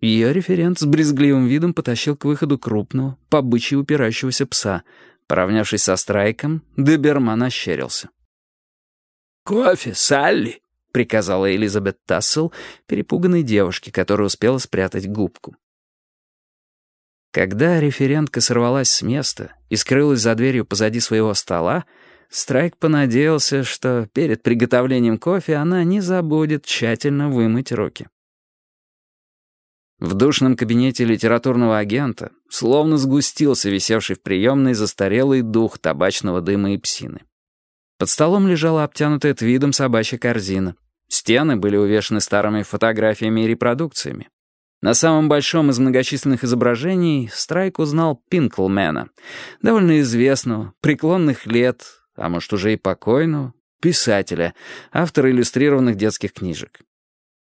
Ее референт с брезгливым видом потащил к выходу крупного, побычьи упирающегося пса. Поравнявшись со страйком, Деберман ощерился. «Кофе, Салли!» — приказала Элизабет Тассел, перепуганной девушке, которая успела спрятать губку. Когда референтка сорвалась с места и скрылась за дверью позади своего стола, Страйк понадеялся, что перед приготовлением кофе она не забудет тщательно вымыть руки. В душном кабинете литературного агента словно сгустился висевший в приемной застарелый дух табачного дыма и псины. Под столом лежала обтянутая твидом собачья корзина. Стены были увешаны старыми фотографиями и репродукциями. На самом большом из многочисленных изображений Страйк узнал Пинклмена, довольно известного, преклонных лет, а может уже и покойного, писателя, автора иллюстрированных детских книжек.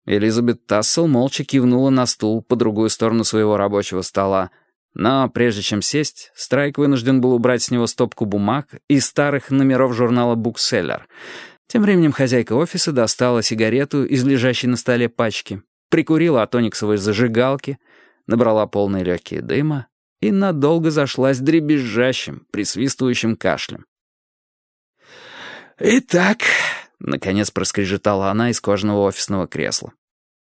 Элизабет Тассел молча кивнула на стул по другую сторону своего рабочего стола, но прежде чем сесть, Страйк вынужден был убрать с него стопку бумаг и старых номеров журнала «Букселлер». Тем временем хозяйка офиса достала сигарету из лежащей на столе пачки, прикурила от ониксовой зажигалки, набрала полные легкие дыма и надолго зашлась дребезжащим, присвистывающим кашлем. «Итак», — наконец проскрежетала она из кожаного офисного кресла.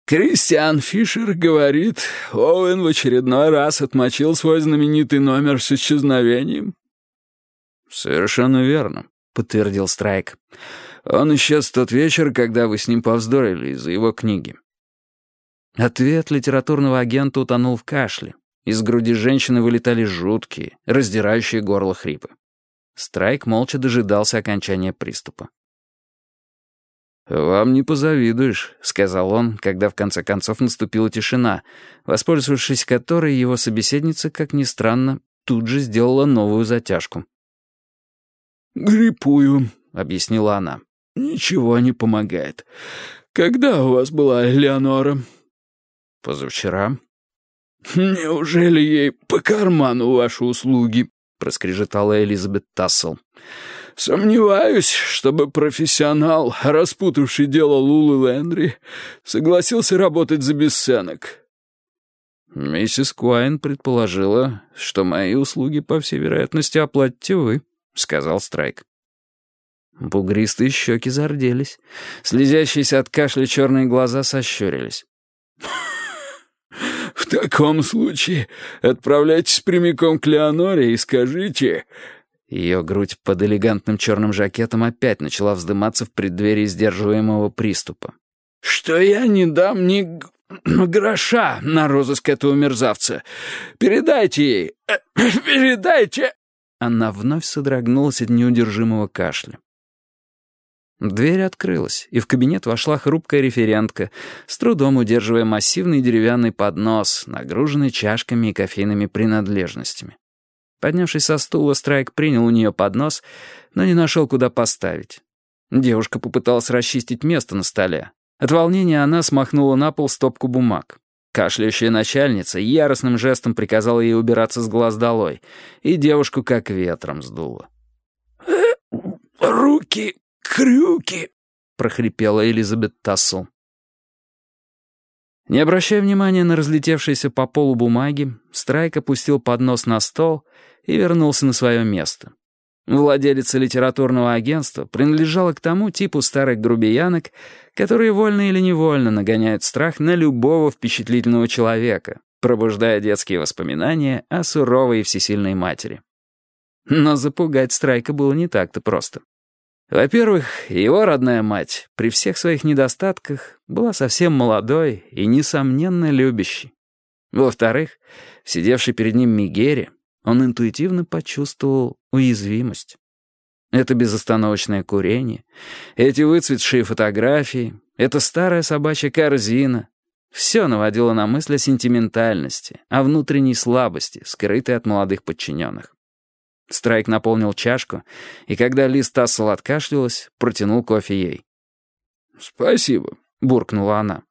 «Кристиан Фишер говорит, Оуэн в очередной раз отмочил свой знаменитый номер с исчезновением». «Совершенно верно», — подтвердил Страйк. «Он исчез в тот вечер, когда вы с ним повздорили из-за его книги». Ответ литературного агента утонул в кашле. Из груди женщины вылетали жуткие, раздирающие горло хрипы. Страйк молча дожидался окончания приступа. «Вам не позавидуешь», — сказал он, когда в конце концов наступила тишина, воспользовавшись которой его собеседница, как ни странно, тут же сделала новую затяжку. «Гриппую», — объяснила она. «Ничего не помогает. Когда у вас была Элеонора?» «Позавчера». «Неужели ей по карману ваши услуги?» — проскрежетала Элизабет Тассел. «Сомневаюсь, чтобы профессионал, распутавший дело Лулы Лэндри, согласился работать за бесценок». «Миссис Куайн предположила, что мои услуги, по всей вероятности, оплатите вы», — сказал Страйк. Бугристые щеки зарделись. Слезящиеся от кашля черные глаза сощурились. «В таком случае отправляйтесь прямиком к Леоноре и скажите...» Ее грудь под элегантным черным жакетом опять начала вздыматься в преддверии сдерживаемого приступа. «Что я не дам ни гроша на розыск этого мерзавца. Передайте ей, передайте...» Она вновь содрогнулась от неудержимого кашля. Дверь открылась, и в кабинет вошла хрупкая референтка, с трудом удерживая массивный деревянный поднос, нагруженный чашками и кофейными принадлежностями. Поднявшись со стула, Страйк принял у нее поднос, но не нашел, куда поставить. Девушка попыталась расчистить место на столе. От волнения она смахнула на пол стопку бумаг. Кашляющая начальница яростным жестом приказала ей убираться с глаз долой, и девушку как ветром сдуло. «Руки крюки!» — прохрипела Элизабет Тассел. Не обращая внимания на разлетевшиеся по полу бумаги, Страйк опустил поднос на стол и вернулся на свое место. Владелица литературного агентства принадлежала к тому типу старых грубиянок, которые вольно или невольно нагоняют страх на любого впечатлительного человека, пробуждая детские воспоминания о суровой и всесильной матери. Но запугать Страйка было не так-то просто. Во-первых, его родная мать, при всех своих недостатках, была совсем молодой и, несомненно, любящей. Во-вторых, сидевший перед ним Мигере, он интуитивно почувствовал уязвимость. Это безостановочное курение, эти выцветшие фотографии, эта старая собачья корзина — все наводило на мысль о сентиментальности, о внутренней слабости, скрытой от молодых подчиненных. Страйк наполнил чашку, и когда Лиз Тассел откашлялась, протянул кофе ей. «Спасибо», — буркнула она.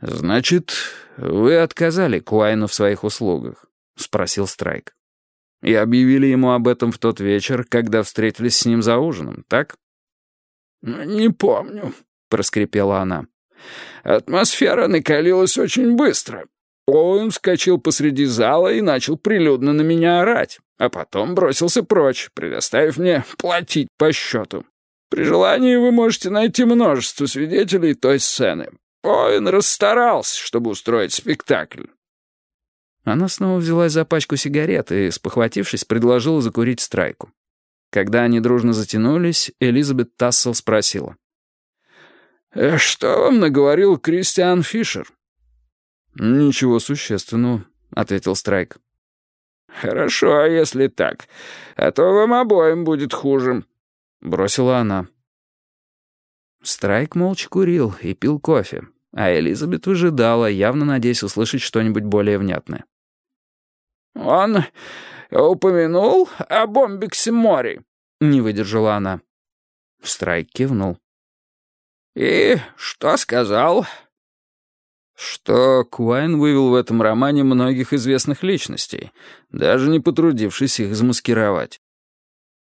«Значит, вы отказали Куайну в своих услугах?» — спросил Страйк. «И объявили ему об этом в тот вечер, когда встретились с ним за ужином, так?» «Не помню», — проскрипела она. «Атмосфера накалилась очень быстро. Оуэн вскочил посреди зала и начал прилюдно на меня орать, а потом бросился прочь, предоставив мне платить по счету. При желании вы можете найти множество свидетелей той сцены. Оуэн расстарался, чтобы устроить спектакль. Она снова взялась за пачку сигарет и, спохватившись, предложила закурить страйку. Когда они дружно затянулись, Элизабет Тассел спросила. «Э, «Что вам наговорил Кристиан Фишер?» «Ничего существенного», — ответил Страйк. «Хорошо, если так. А то вам обоим будет хуже», — бросила она. Страйк молча курил и пил кофе, а Элизабет выжидала, явно надеясь услышать что-нибудь более внятное. «Он упомянул о бомбиксе Мори?» — не выдержала она. Страйк кивнул. «И что сказал?» Что Куайн вывел в этом романе многих известных личностей, даже не потрудившись их замаскировать.